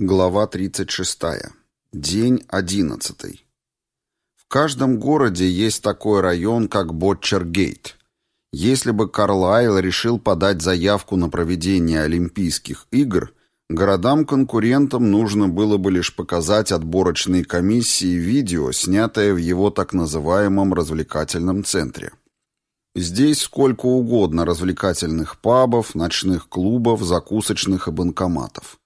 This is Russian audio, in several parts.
Глава 36. День 11. В каждом городе есть такой район, как Ботчергейт. Если бы Карлайл решил подать заявку на проведение Олимпийских игр, городам-конкурентам нужно было бы лишь показать отборочной комиссии видео, снятое в его так называемом развлекательном центре. Здесь сколько угодно развлекательных пабов, ночных клубов, закусочных и банкоматов.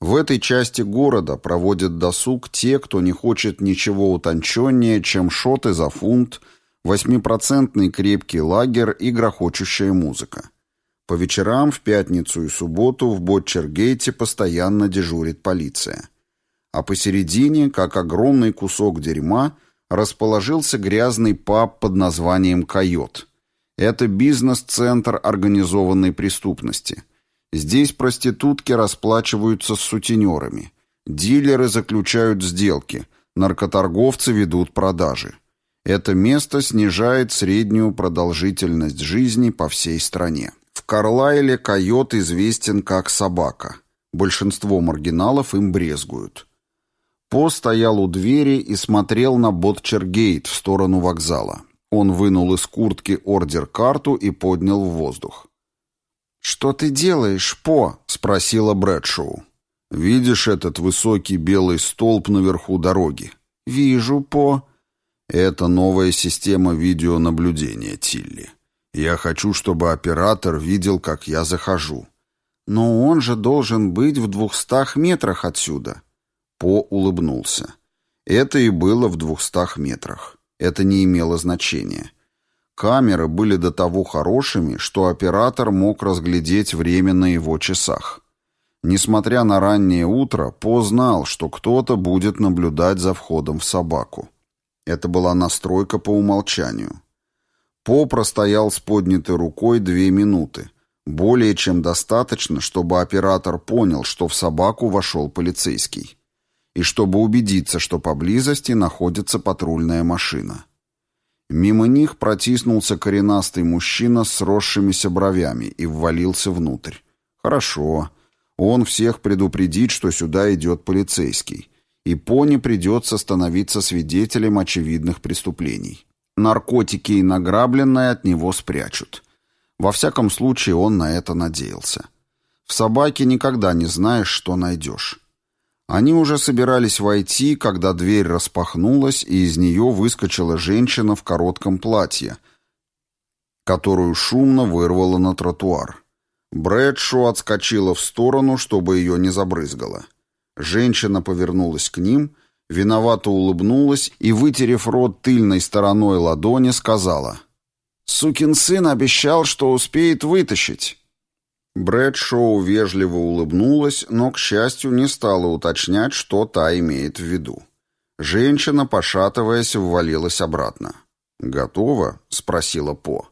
В этой части города проводят досуг те, кто не хочет ничего утонченнее, чем шоты за фунт, восьмипроцентный крепкий лагерь и грохочущая музыка. По вечерам в пятницу и субботу в Ботчергейте постоянно дежурит полиция. А посередине, как огромный кусок дерьма, расположился грязный паб под названием «Койот». Это бизнес-центр организованной преступности – Здесь проститутки расплачиваются с сутенерами. Дилеры заключают сделки. Наркоторговцы ведут продажи. Это место снижает среднюю продолжительность жизни по всей стране. В Карлайле койот известен как собака. Большинство маргиналов им брезгуют. По стоял у двери и смотрел на Ботчергейт в сторону вокзала. Он вынул из куртки ордер-карту и поднял в воздух. «Что ты делаешь, По?» — спросила Брэдшоу. «Видишь этот высокий белый столб наверху дороги?» «Вижу, По». «Это новая система видеонаблюдения, Тилли. Я хочу, чтобы оператор видел, как я захожу». «Но он же должен быть в двухстах метрах отсюда». По улыбнулся. Это и было в двухстах метрах. Это не имело значения. Камеры были до того хорошими, что оператор мог разглядеть время на его часах. Несмотря на раннее утро, По знал, что кто-то будет наблюдать за входом в собаку. Это была настройка по умолчанию. По простоял с поднятой рукой две минуты. Более чем достаточно, чтобы оператор понял, что в собаку вошел полицейский. И чтобы убедиться, что поблизости находится патрульная машина. Мимо них протиснулся коренастый мужчина с сросшимися бровями и ввалился внутрь. «Хорошо. Он всех предупредит, что сюда идет полицейский. И Пони придется становиться свидетелем очевидных преступлений. Наркотики и награбленное от него спрячут. Во всяком случае, он на это надеялся. В собаке никогда не знаешь, что найдешь. Они уже собирались войти, когда дверь распахнулась, и из нее выскочила женщина в коротком платье, которую шумно вырвало на тротуар. Брэдшо отскочила в сторону, чтобы ее не забрызгало. Женщина повернулась к ним, виновато улыбнулась и, вытерев рот тыльной стороной ладони, сказала «Сукин сын обещал, что успеет вытащить». Брэдшоу вежливо улыбнулась, но, к счастью, не стала уточнять, что та имеет в виду. Женщина, пошатываясь, ввалилась обратно. «Готово?» — спросила По.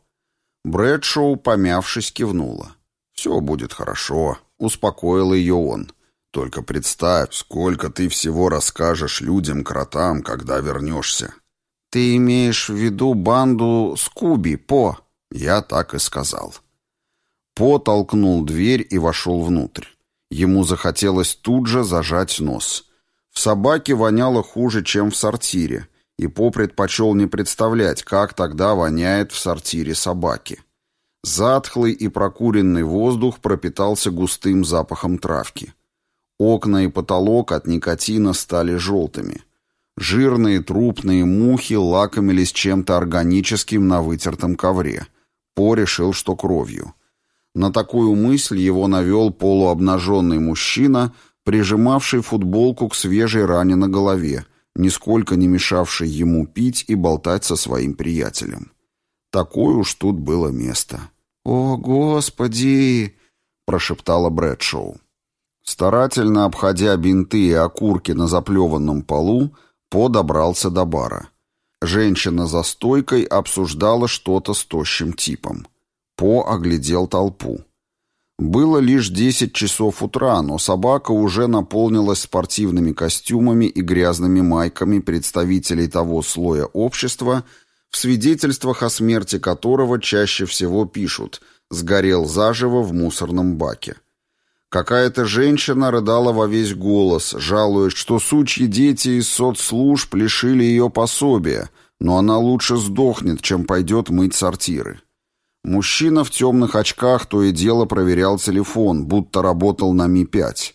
Брэдшоу, помявшись, кивнула. «Все будет хорошо», — успокоил ее он. «Только представь, сколько ты всего расскажешь людям-кротам, когда вернешься». «Ты имеешь в виду банду Скуби, По?» «Я так и сказал». По толкнул дверь и вошел внутрь. Ему захотелось тут же зажать нос. В собаке воняло хуже, чем в сортире, и По предпочел не представлять, как тогда воняет в сортире собаки. Затхлый и прокуренный воздух пропитался густым запахом травки. Окна и потолок от никотина стали желтыми. Жирные трупные мухи лакомились чем-то органическим на вытертом ковре. По решил, что кровью. На такую мысль его навел полуобнаженный мужчина, прижимавший футболку к свежей ране на голове, нисколько не мешавший ему пить и болтать со своим приятелем. Такое уж тут было место. «О, Господи!» — прошептала Брэдшоу. Старательно обходя бинты и окурки на заплеванном полу, По добрался до бара. Женщина за стойкой обсуждала что-то с тощим типом. По оглядел толпу. Было лишь десять часов утра, но собака уже наполнилась спортивными костюмами и грязными майками представителей того слоя общества, в свидетельствах о смерти которого чаще всего пишут «сгорел заживо в мусорном баке». Какая-то женщина рыдала во весь голос, жалуясь, что сучьи дети из соцслужб лишили ее пособия, но она лучше сдохнет, чем пойдет мыть сортиры. Мужчина в темных очках то и дело проверял телефон, будто работал на Ми-5.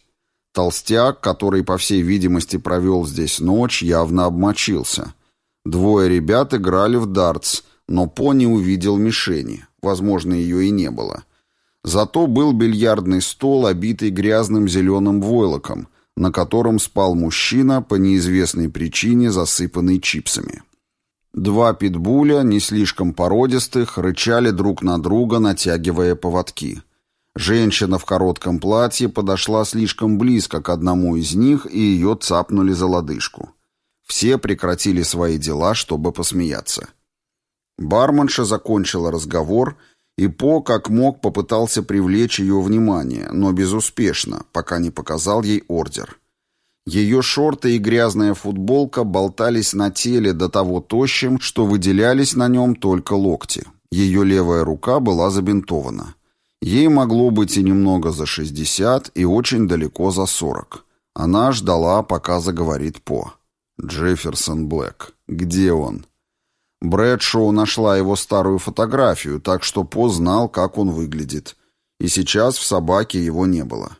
Толстяк, который, по всей видимости, провел здесь ночь, явно обмочился. Двое ребят играли в дартс, но По не увидел мишени. Возможно, ее и не было. Зато был бильярдный стол, обитый грязным зеленым войлоком, на котором спал мужчина, по неизвестной причине засыпанный чипсами. Два питбуля, не слишком породистых, рычали друг на друга, натягивая поводки. Женщина в коротком платье подошла слишком близко к одному из них, и ее цапнули за лодыжку. Все прекратили свои дела, чтобы посмеяться. Барменша закончила разговор, и По как мог попытался привлечь ее внимание, но безуспешно, пока не показал ей ордер. Ее шорты и грязная футболка болтались на теле до того тощим, что выделялись на нем только локти. Ее левая рука была забинтована. Ей могло быть и немного за 60, и очень далеко за 40. Она ждала, пока заговорит По. «Джефферсон Блэк. Где он?» Брэдшоу нашла его старую фотографию, так что По знал, как он выглядит. И сейчас в собаке его не было.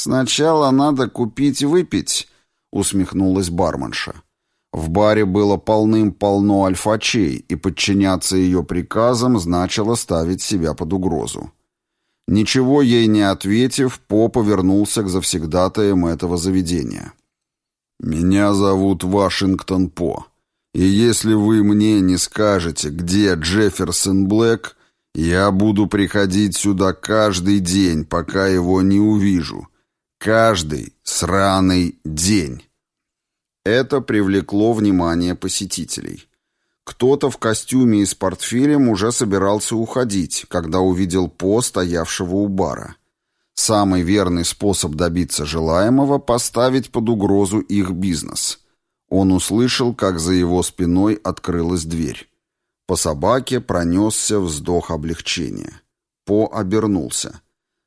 «Сначала надо купить выпить», — усмехнулась барменша. В баре было полным-полно альфачей, и подчиняться ее приказам значило ставить себя под угрозу. Ничего ей не ответив, По повернулся к завсегдатаям этого заведения. «Меня зовут Вашингтон По, и если вы мне не скажете, где Джефферсон Блэк, я буду приходить сюда каждый день, пока его не увижу» Каждый сраный день. Это привлекло внимание посетителей. Кто-то в костюме и с портфелем уже собирался уходить, когда увидел По, стоявшего у бара. Самый верный способ добиться желаемого — поставить под угрозу их бизнес. Он услышал, как за его спиной открылась дверь. По собаке пронесся вздох облегчения. По обернулся.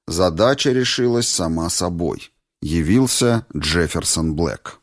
Задача решилась сама собой. Явился Джефферсон Блэк.